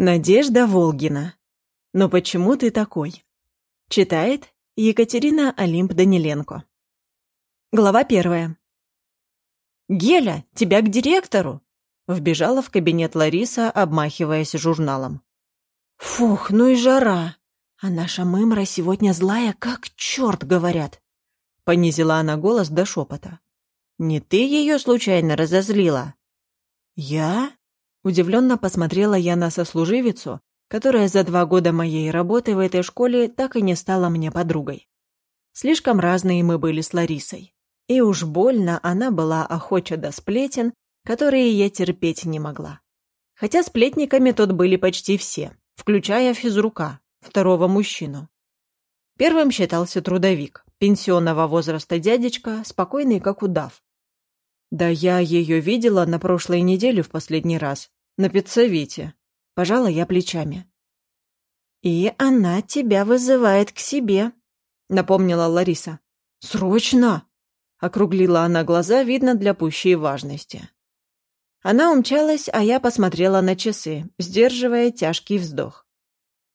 Надежда Волгина. Но почему ты такой? Читает Екатерина Олимп Даниленко. Глава первая. «Геля, тебя к директору!» Вбежала в кабинет Лариса, обмахиваясь журналом. «Фух, ну и жара! А наша мымра сегодня злая, как черт, говорят!» Понизила она голос до шепота. «Не ты ее случайно разозлила?» «Я?» Удивленно посмотрела я на сослуживицу, которая за два года моей работы в этой школе так и не стала мне подругой. Слишком разные мы были с Ларисой. И уж больно она была охоча до сплетен, которые я терпеть не могла. Хотя сплетниками тут были почти все, включая физрука, второго мужчину. Первым считался трудовик, пенсионного возраста дядечка, спокойный как удав, да я ее видела на прошлой неделе в последний раз. На педсовете. Пожала я плечами. «И она тебя вызывает к себе», — напомнила Лариса. «Срочно!» — округлила она глаза, видно, для пущей важности. Она умчалась, а я посмотрела на часы, сдерживая тяжкий вздох.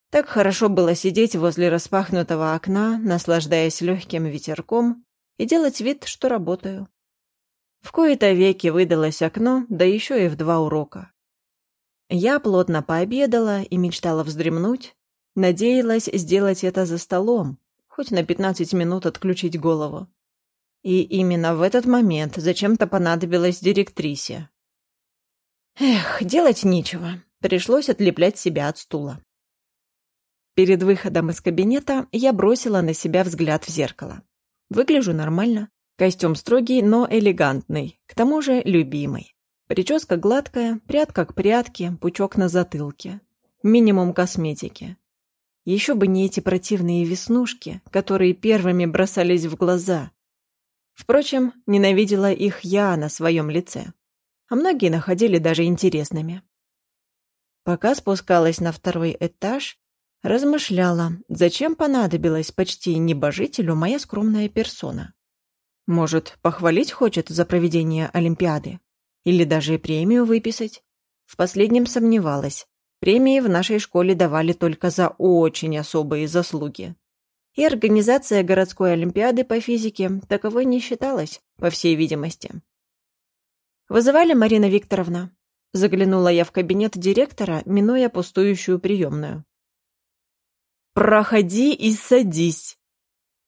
Так хорошо было сидеть возле распахнутого окна, наслаждаясь легким ветерком и делать вид, что работаю. В кои-то веки выдалось окно, да еще и в два урока. Я плотно пообедала и мечтала вздремнуть, надеялась сделать это за столом, хоть на 15 минут отключить голову. И именно в этот момент зачем-то понадобилась директрисе. Эх, делать нечего, пришлось отлеплять себя от стула. Перед выходом из кабинета я бросила на себя взгляд в зеркало. Выгляжу нормально, Костюм строгий, но элегантный, к тому же любимый. Прическа гладкая, прядка к прядке, пучок на затылке. Минимум косметики. Еще бы не эти противные веснушки, которые первыми бросались в глаза. Впрочем, ненавидела их я на своем лице. А многие находили даже интересными. Пока спускалась на второй этаж, размышляла, зачем понадобилась почти небожителю моя скромная персона. Может, похвалить хочет за проведение Олимпиады? Или даже премию выписать? В последнем сомневалась. Премии в нашей школе давали только за очень особые заслуги. И организация городской Олимпиады по физике таковой не считалась, по всей видимости. «Вызывали, Марина Викторовна?» Заглянула я в кабинет директора, минуя пустующую приемную. «Проходи и садись!»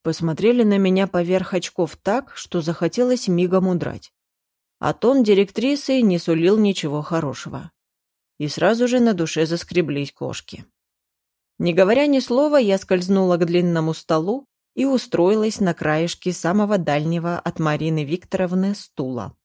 Посмотрели на меня поверх очков так, что захотелось мигом удрать. А тон директрисы не сулил ничего хорошего. И сразу же на душе заскреблись кошки. Не говоря ни слова, я скользнула к длинному столу и устроилась на краешке самого дальнего от Марины Викторовны стула.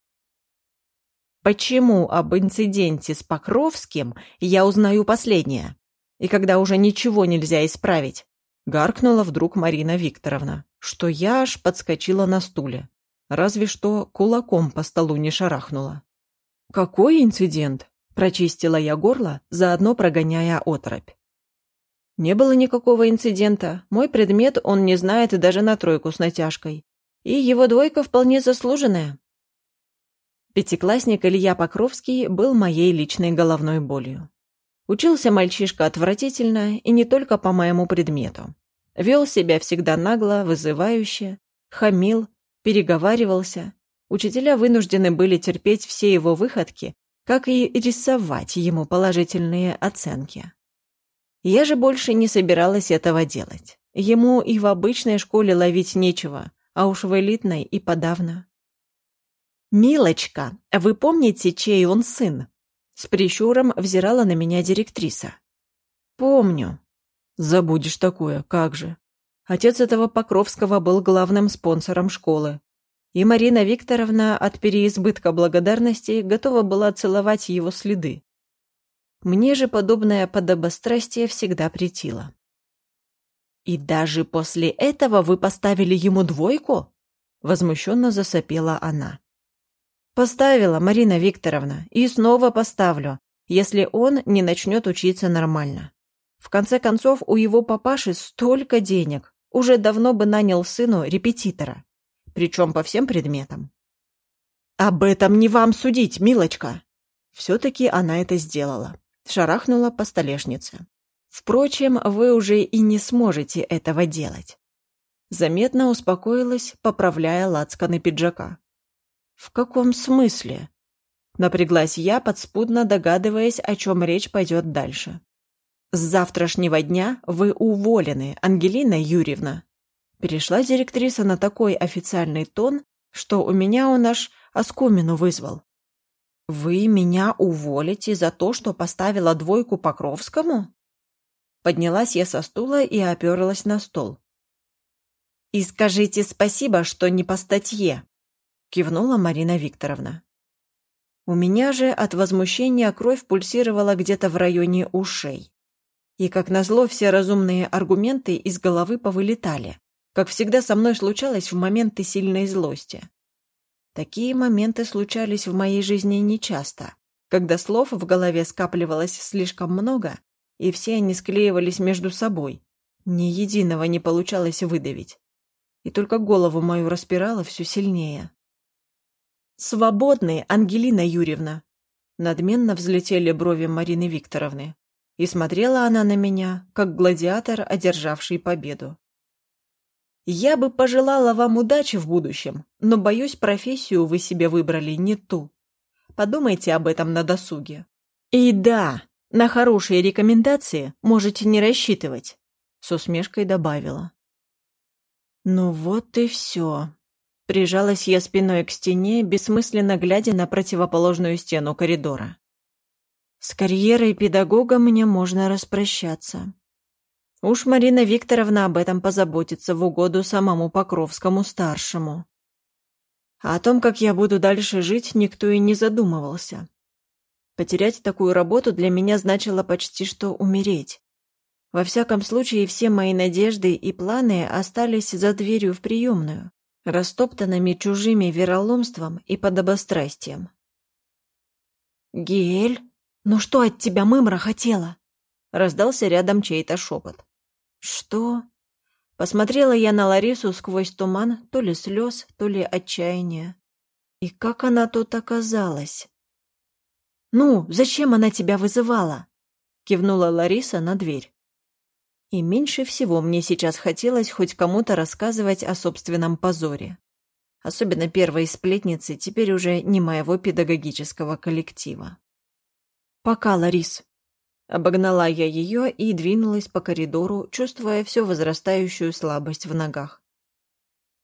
Почему об инциденте с Покровским я узнаю последнее? И когда уже ничего нельзя исправить, Гаркнула вдруг Марина Викторовна, что я аж подскочила на стуле. Разве что кулаком по столу не шарахнула. «Какой инцидент?» – прочистила я горло, заодно прогоняя оторопь. Не было никакого инцидента. Мой предмет он не знает даже на тройку с натяжкой. И его двойка вполне заслуженная. Пятиклассник Илья Покровский был моей личной головной болью. Учился мальчишка отвратительно и не только по моему предмету. Вел себя всегда нагло, вызывающе, хамил, переговаривался. Учителя вынуждены были терпеть все его выходки, как и рисовать ему положительные оценки. Я же больше не собиралась этого делать. Ему и в обычной школе ловить нечего, а уж в элитной и подавно. «Милочка, вы помните, чей он сын?» С прищуром взирала на меня директриса. «Помню», Забудешь такое, как же. Отец этого Покровского был главным спонсором школы. И Марина Викторовна от переизбытка благодарности готова была целовать его следы. Мне же подобное подобострастие всегда претило. «И даже после этого вы поставили ему двойку?» Возмущенно засопела она. «Поставила, Марина Викторовна, и снова поставлю, если он не начнет учиться нормально. В конце концов, у его папаши столько денег. Уже давно бы нанял сыну репетитора. Причем по всем предметам. «Об этом не вам судить, милочка!» Все-таки она это сделала. шарахнула по столешнице. Впрочем, вы уже и не сможете этого делать. Заметно успокоилась, поправляя лацканы пиджака. «В каком смысле?» Напряглась я, подспудно догадываясь, о чем речь пойдет дальше. «С завтрашнего дня вы уволены, Ангелина Юрьевна». Перешла директриса на такой официальный тон, что у меня он аж оскомину вызвал. «Вы меня уволите за то, что поставила двойку Покровскому?» Поднялась я со стула и оперлась на стол. «И скажите спасибо, что не по статье», — кивнула Марина Викторовна. У меня же от возмущения кровь пульсировала где-то в районе ушей. И, как назло, все разумные аргументы из головы повылетали, как всегда со мной случалось в моменты сильной злости. Такие моменты случались в моей жизни нечасто, когда слов в голове скапливалось слишком много, и все они склеивались между собой. Ни единого не получалось выдавить. И только голову мою распирало все сильнее. «Свободны, Ангелина Юрьевна!» Надменно взлетели брови Марины Викторовны. И смотрела она на меня, как гладиатор, одержавший победу. «Я бы пожелала вам удачи в будущем, но, боюсь, профессию вы себе выбрали не ту. Подумайте об этом на досуге. И да, на хорошие рекомендации можете не рассчитывать», — с усмешкой добавила. «Ну вот и все», Прижалась я спиной к стене, бессмысленно глядя на противоположную стену коридора. С карьерой педагога мне можно распрощаться. Уж Марина Викторовна об этом позаботится в угоду самому Покровскому-старшему. А о том, как я буду дальше жить, никто и не задумывался. Потерять такую работу для меня значило почти что умереть. Во всяком случае, все мои надежды и планы остались за дверью в приемную растоптанными чужими вероломством и подобострастием. «Гель, ну что от тебя мымра хотела?» Раздался рядом чей-то шепот. «Что?» Посмотрела я на Ларису сквозь туман, то ли слез, то ли отчаяния. И как она тут оказалась? «Ну, зачем она тебя вызывала?» Кивнула Лариса на дверь. И меньше всего мне сейчас хотелось хоть кому-то рассказывать о собственном позоре. Особенно первой сплетницы, теперь уже не моего педагогического коллектива. «Пока, Ларис!» Обогнала я ее и двинулась по коридору, чувствуя все возрастающую слабость в ногах.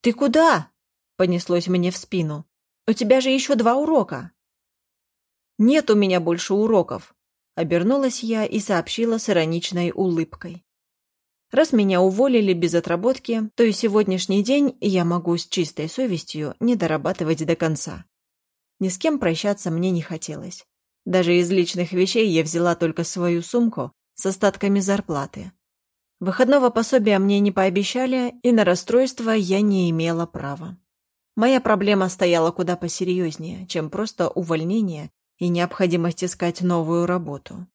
«Ты куда?» — понеслось мне в спину. «У тебя же еще два урока!» «Нет у меня больше уроков!» — обернулась я и сообщила с ироничной улыбкой. Раз меня уволили без отработки, то и сегодняшний день я могу с чистой совестью не дорабатывать до конца. Ни с кем прощаться мне не хотелось. Даже из личных вещей я взяла только свою сумку с остатками зарплаты. Выходного пособия мне не пообещали, и на расстройство я не имела права. Моя проблема стояла куда посерьезнее, чем просто увольнение и необходимость искать новую работу.